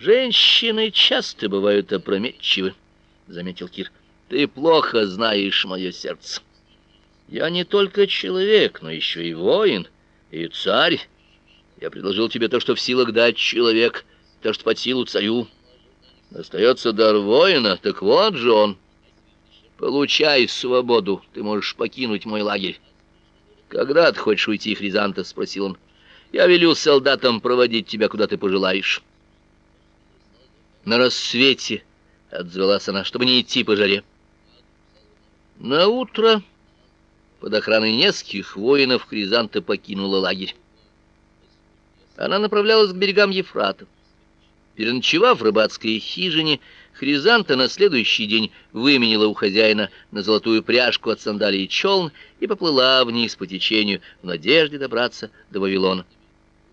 Женщины часто бывают опрометчивы, заметил Кир. Ты плохо знаешь мое сердце. Я не только человек, но еще и воин, и царь. Я предложил тебе то, что в силах дать человек, то, что под силу царю. Остается дар воина, так вот же он. Получай свободу, ты можешь покинуть мой лагерь. Когда ты хочешь уйти, Хризанта, спросил он. Я велю солдатам проводить тебя куда ты пожелаешь. На рассвете отзвалась она, чтобы не идти по жаре. На утро под охраной нескольких воинов Хризанта покинула лагерь. Она направлялась к берегам Ефрата. Переночевав в рыбацкой хижине, Хризанта на следующий день выменила у хозяина на золотую пряжку от сандалий челн и поплыла вниз по течению в надежде добраться до Вавилона.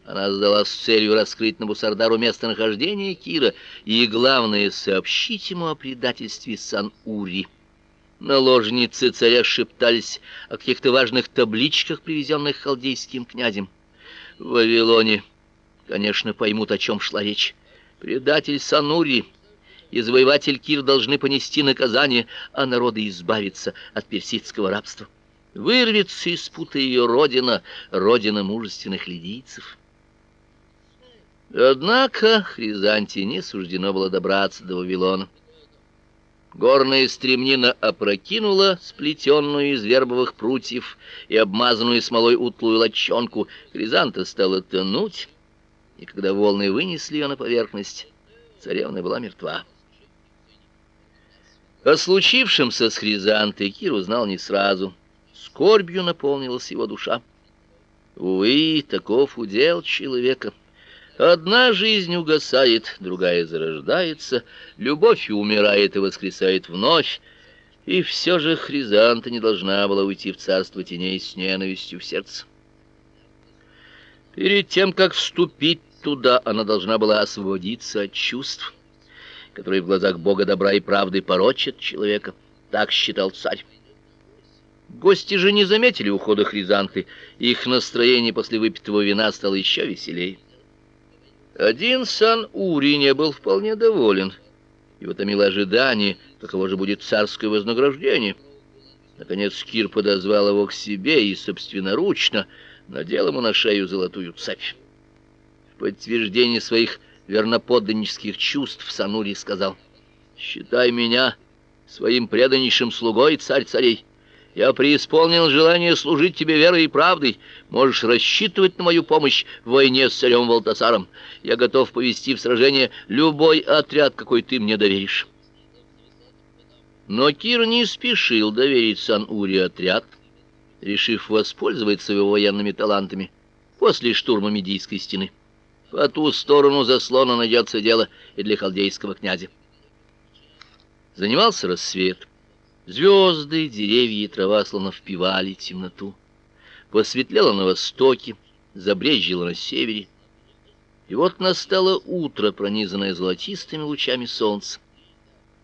Она задалась целью раскрыть Набусардару местонахождение Кира и, главное, сообщить ему о предательстве Сан-Ури. Наложницы царя шептались о каких-то важных табличках, привезенных халдейским князем. В Вавилоне, конечно, поймут, о чем шла речь. Предатель Санури и завоеватель Кир должны понести наказание, а народы избавиться от персидского рабства. Вырвется из пута ее родина, родина мужественных лидийцев. Однако Хризанте не суждено было добраться до Вавилона. Горная стремнина опрокинула сплетенную из вербовых прутьев и обмазанную смолой утлую лочонку. Хризанта стала тонуть, и когда волны вынесли ее на поверхность, царевна была мертва. О случившемся с Хризантой Кир узнал не сразу. Скорбью наполнилась его душа. Увы, таков удел человека — Одна жизнь угасает, другая зарождается, любовь умирает и воскресает вновь, и все же Хризанта не должна была уйти в царство теней с ненавистью в сердце. Перед тем, как вступить туда, она должна была освободиться от чувств, которые в глазах Бога добра и правды порочат человека. Так считал царь. Гости же не заметили ухода Хризанты, их настроение после выпитого вина стало еще веселее. Один Сан-Ури не был вполне доволен. Его томило ожидание, каково же будет царское вознаграждение. Наконец Кир подозвал его к себе и собственноручно надел ему на шею золотую цепь. В подтверждение своих верноподданнических чувств Санури сказал: "Считай меня своим преданнейшим слугой, царь царей. Я преисполнил желание служить тебе верой и правдой. Можешь рассчитывать на мою помощь в войне с царем Валтасаром. Я готов повести в сражение любой отряд, какой ты мне доверишь. Но Кир не спешил доверить Сан-Ури отряд, решив воспользоваться его военными талантами после штурма Медийской стены. По ту сторону заслона найдется дело и для халдейского князя. Занимался рассвет. Звезды, деревья и трава словно впивали темноту. Посветлело на востоке, забрежило на севере. И вот настало утро, пронизанное золотистыми лучами солнца.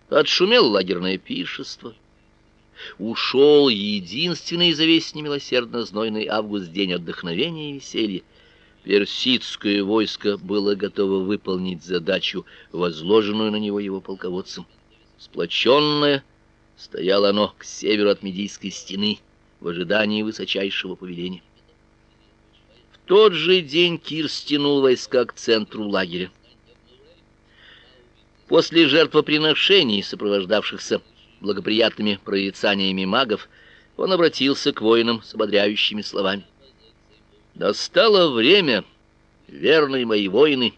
Отшумело лагерное пиршество. Ушел единственный за весь немилосердно знойный август день отдохновения и веселья. Персидское войско было готово выполнить задачу, возложенную на него его полководцем. Сплоченное, Стояло оно к северу от Медийской стены в ожидании высочайшего повеления. В тот же день Кир стянул войска к центру лагеря. После жертвоприношений, сопровождавшихся благоприятными прорицаниями магов, он обратился к воинам с ободряющими словами. «Настало время, верные мои воины,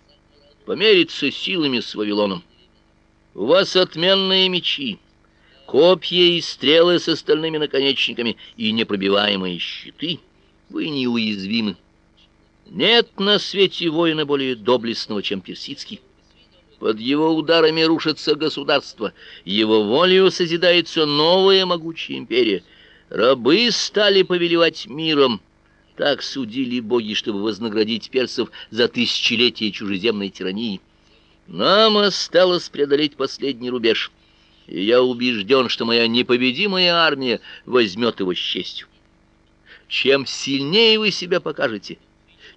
помериться силами с Вавилоном. У вас отменные мечи, копья и стрелы с остальными наконечниками и непробиваемые щиты, вы неуязвимы. Нет на свете воина более доблестного, чем персидский. Под его ударами рушится государство, его волею созидается новая могучая империя. Рабы стали повелевать миром. Так судили боги, чтобы вознаградить персов за тысячелетия чужеземной тирании. Нам осталось преодолеть последний рубеж — и я убежден, что моя непобедимая армия возьмет его с честью. Чем сильнее вы себя покажете,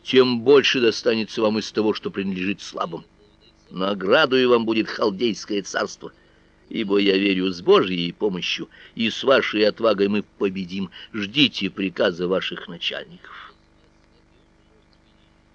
тем больше достанется вам из того, что принадлежит слабым. Наградою вам будет халдейское царство, ибо я верю с Божьей помощью, и с вашей отвагой мы победим. Ждите приказа ваших начальников».